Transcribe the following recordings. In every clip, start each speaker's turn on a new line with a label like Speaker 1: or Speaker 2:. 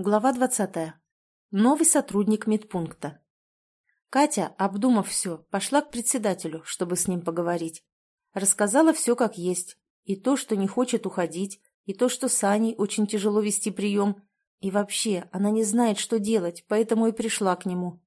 Speaker 1: Глава 20. Новый сотрудник медпункта. Катя, обдумав все, пошла к председателю, чтобы с ним поговорить. Рассказала все как есть. И то, что не хочет уходить, и то, что с Аней очень тяжело вести прием. И вообще, она не знает, что делать, поэтому и пришла к нему.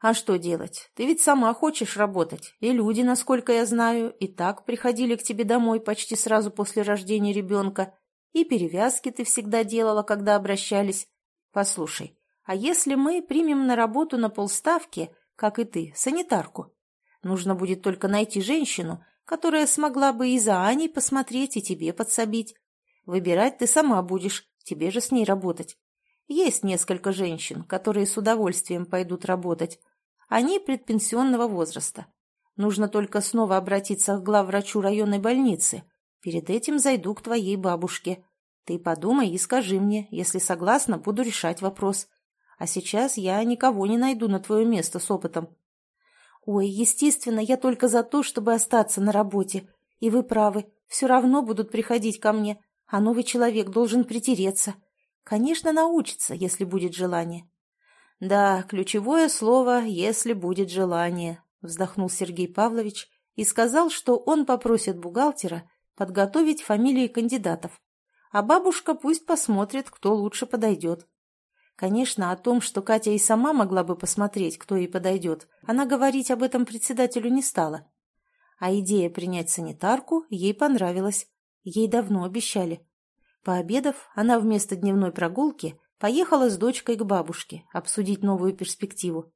Speaker 1: А что делать? Ты ведь сама хочешь работать. И люди, насколько я знаю, и так приходили к тебе домой почти сразу после рождения ребенка и перевязки ты всегда делала, когда обращались. Послушай, а если мы примем на работу на полставки, как и ты, санитарку? Нужно будет только найти женщину, которая смогла бы и за Аней посмотреть, и тебе подсобить. Выбирать ты сама будешь, тебе же с ней работать. Есть несколько женщин, которые с удовольствием пойдут работать. Они предпенсионного возраста. Нужно только снова обратиться к главврачу районной больницы – Перед этим зайду к твоей бабушке. Ты подумай и скажи мне, если согласна, буду решать вопрос. А сейчас я никого не найду на твое место с опытом. Ой, естественно, я только за то, чтобы остаться на работе. И вы правы, все равно будут приходить ко мне, а новый человек должен притереться. Конечно, научится, если будет желание. Да, ключевое слово «если будет желание», вздохнул Сергей Павлович и сказал, что он попросит бухгалтера подготовить фамилии кандидатов, а бабушка пусть посмотрит, кто лучше подойдет. Конечно, о том, что Катя и сама могла бы посмотреть, кто ей подойдет, она говорить об этом председателю не стала. А идея принять санитарку ей понравилась. Ей давно обещали. Пообедав, она вместо дневной прогулки поехала с дочкой к бабушке обсудить новую перспективу.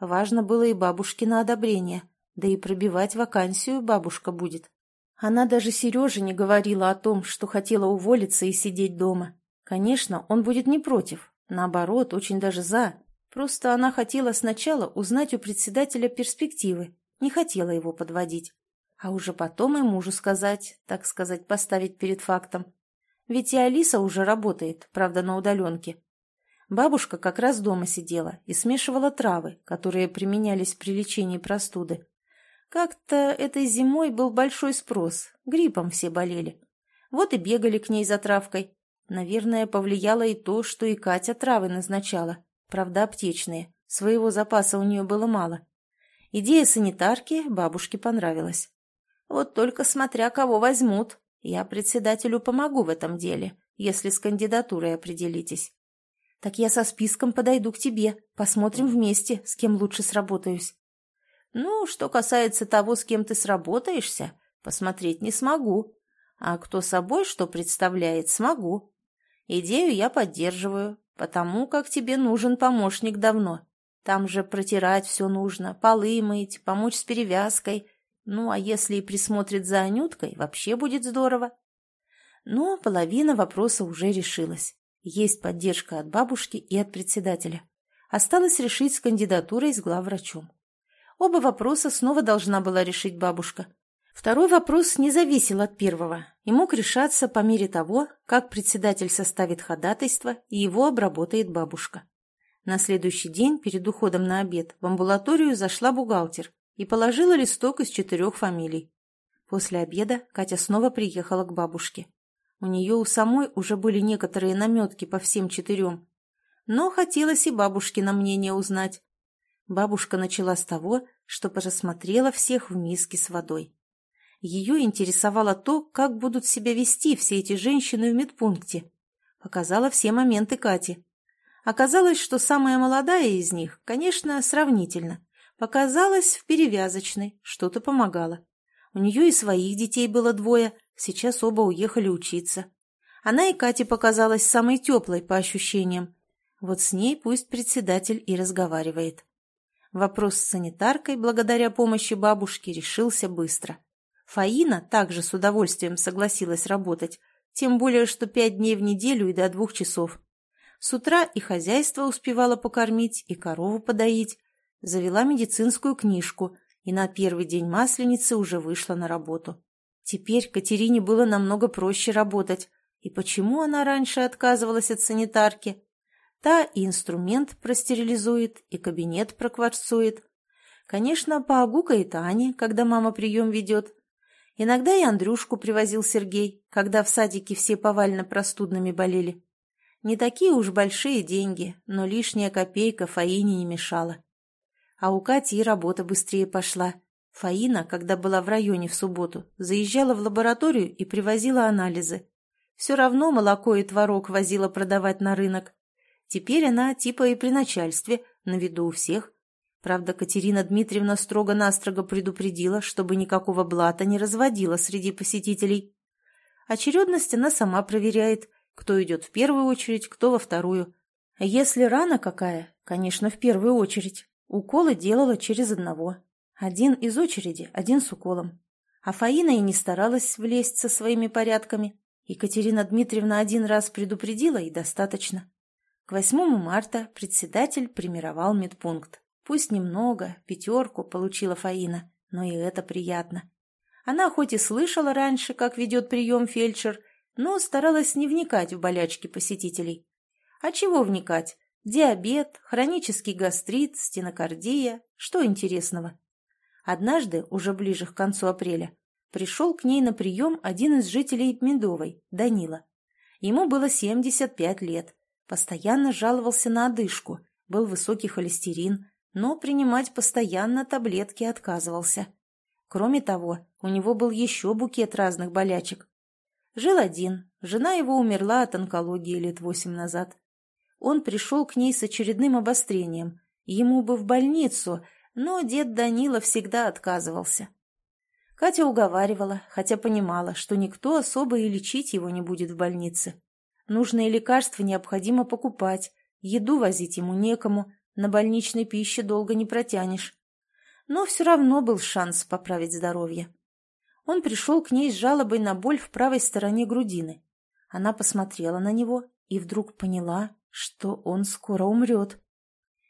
Speaker 1: Важно было и бабушкино одобрение, да и пробивать вакансию бабушка будет. Она даже Сереже не говорила о том, что хотела уволиться и сидеть дома. Конечно, он будет не против, наоборот, очень даже за. Просто она хотела сначала узнать у председателя перспективы, не хотела его подводить. А уже потом и мужу сказать, так сказать, поставить перед фактом. Ведь и Алиса уже работает, правда, на удаленке. Бабушка как раз дома сидела и смешивала травы, которые применялись при лечении простуды. Как-то этой зимой был большой спрос, гриппом все болели. Вот и бегали к ней за травкой. Наверное, повлияло и то, что и Катя травы назначала. Правда, аптечные. Своего запаса у нее было мало. Идея санитарки бабушке понравилась. Вот только смотря кого возьмут, я председателю помогу в этом деле, если с кандидатурой определитесь. Так я со списком подойду к тебе, посмотрим вместе, с кем лучше сработаюсь. Ну, что касается того, с кем ты сработаешься, посмотреть не смогу. А кто собой что представляет, смогу. Идею я поддерживаю, потому как тебе нужен помощник давно. Там же протирать все нужно, полы мыть, помочь с перевязкой. Ну, а если и присмотрит за Анюткой, вообще будет здорово. Но половина вопроса уже решилась. Есть поддержка от бабушки и от председателя. Осталось решить с кандидатурой с главврачом. Оба вопроса снова должна была решить бабушка. Второй вопрос не зависел от первого и мог решаться по мере того, как председатель составит ходатайство и его обработает бабушка. На следующий день, перед уходом на обед, в амбулаторию зашла бухгалтер и положила листок из четырех фамилий. После обеда Катя снова приехала к бабушке. У нее у самой уже были некоторые наметки по всем четырем. Но хотелось и бабушкино мнение узнать. Бабушка начала с того, что рассмотрела всех в миске с водой. Ее интересовало то, как будут себя вести все эти женщины в медпункте. Показала все моменты Кати. Оказалось, что самая молодая из них, конечно, сравнительно. Показалась в перевязочной, что-то помогало. У нее и своих детей было двое, сейчас оба уехали учиться. Она и Кате показалась самой теплой по ощущениям. Вот с ней пусть председатель и разговаривает. Вопрос с санитаркой, благодаря помощи бабушки, решился быстро. Фаина также с удовольствием согласилась работать, тем более, что пять дней в неделю и до двух часов. С утра и хозяйство успевала покормить, и корову подоить. Завела медицинскую книжку, и на первый день Масленицы уже вышла на работу. Теперь Катерине было намного проще работать. И почему она раньше отказывалась от санитарки? Та и инструмент простерилизует, и кабинет прокварцует. Конечно, поогукает Ане, когда мама прием ведет. Иногда и Андрюшку привозил Сергей, когда в садике все повально простудными болели. Не такие уж большие деньги, но лишняя копейка Фаине не мешала. А у Кати работа быстрее пошла. Фаина, когда была в районе в субботу, заезжала в лабораторию и привозила анализы. Все равно молоко и творог возила продавать на рынок. Теперь она типа и при начальстве, на виду у всех. Правда, Катерина Дмитриевна строго-настрого предупредила, чтобы никакого блата не разводила среди посетителей. Очередность она сама проверяет, кто идет в первую очередь, кто во вторую. Если рана какая, конечно, в первую очередь. Уколы делала через одного. Один из очереди, один с уколом. А Фаина и не старалась влезть со своими порядками. Екатерина Дмитриевна один раз предупредила, и достаточно. К 8 марта председатель примировал медпункт. Пусть немного, пятерку получила Фаина, но и это приятно. Она хоть и слышала раньше, как ведет прием фельдшер, но старалась не вникать в болячки посетителей. А чего вникать? Диабет, хронический гастрит, стенокардия. Что интересного? Однажды, уже ближе к концу апреля, пришел к ней на прием один из жителей Медовой, Данила. Ему было 75 лет. Постоянно жаловался на одышку, был высокий холестерин, но принимать постоянно таблетки отказывался. Кроме того, у него был еще букет разных болячек. Жил один, жена его умерла от онкологии лет восемь назад. Он пришел к ней с очередным обострением. Ему бы в больницу, но дед Данила всегда отказывался. Катя уговаривала, хотя понимала, что никто особо и лечить его не будет в больнице. Нужные лекарства необходимо покупать, еду возить ему некому, на больничной пище долго не протянешь. Но все равно был шанс поправить здоровье. Он пришел к ней с жалобой на боль в правой стороне грудины. Она посмотрела на него и вдруг поняла, что он скоро умрет.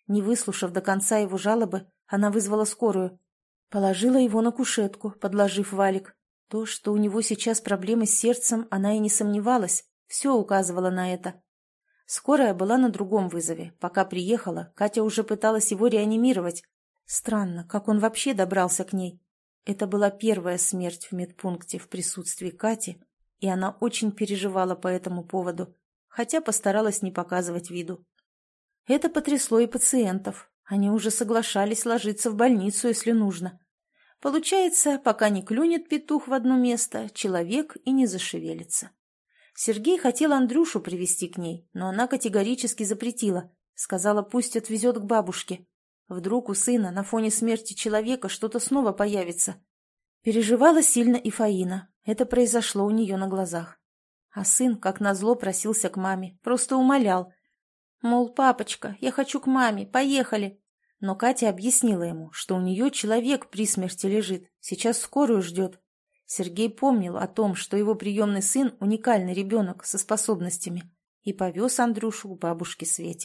Speaker 1: Не выслушав до конца его жалобы, она вызвала скорую. Положила его на кушетку, подложив валик. То, что у него сейчас проблемы с сердцем, она и не сомневалась, все указывало на это. Скорая была на другом вызове. Пока приехала, Катя уже пыталась его реанимировать. Странно, как он вообще добрался к ней. Это была первая смерть в медпункте в присутствии Кати, и она очень переживала по этому поводу, хотя постаралась не показывать виду. Это потрясло и пациентов. Они уже соглашались ложиться в больницу, если нужно. Получается, пока не клюнет петух в одно место, человек и не зашевелится. Сергей хотел Андрюшу привести к ней, но она категорически запретила. Сказала, пусть отвезет к бабушке. Вдруг у сына на фоне смерти человека что-то снова появится. Переживала сильно и Фаина. Это произошло у нее на глазах. А сын, как назло, просился к маме, просто умолял. Мол, папочка, я хочу к маме, поехали. Но Катя объяснила ему, что у нее человек при смерти лежит, сейчас скорую ждет. Сергей помнил о том, что его приемный сын – уникальный ребенок со способностями, и повез Андрюшу к бабушке Свете.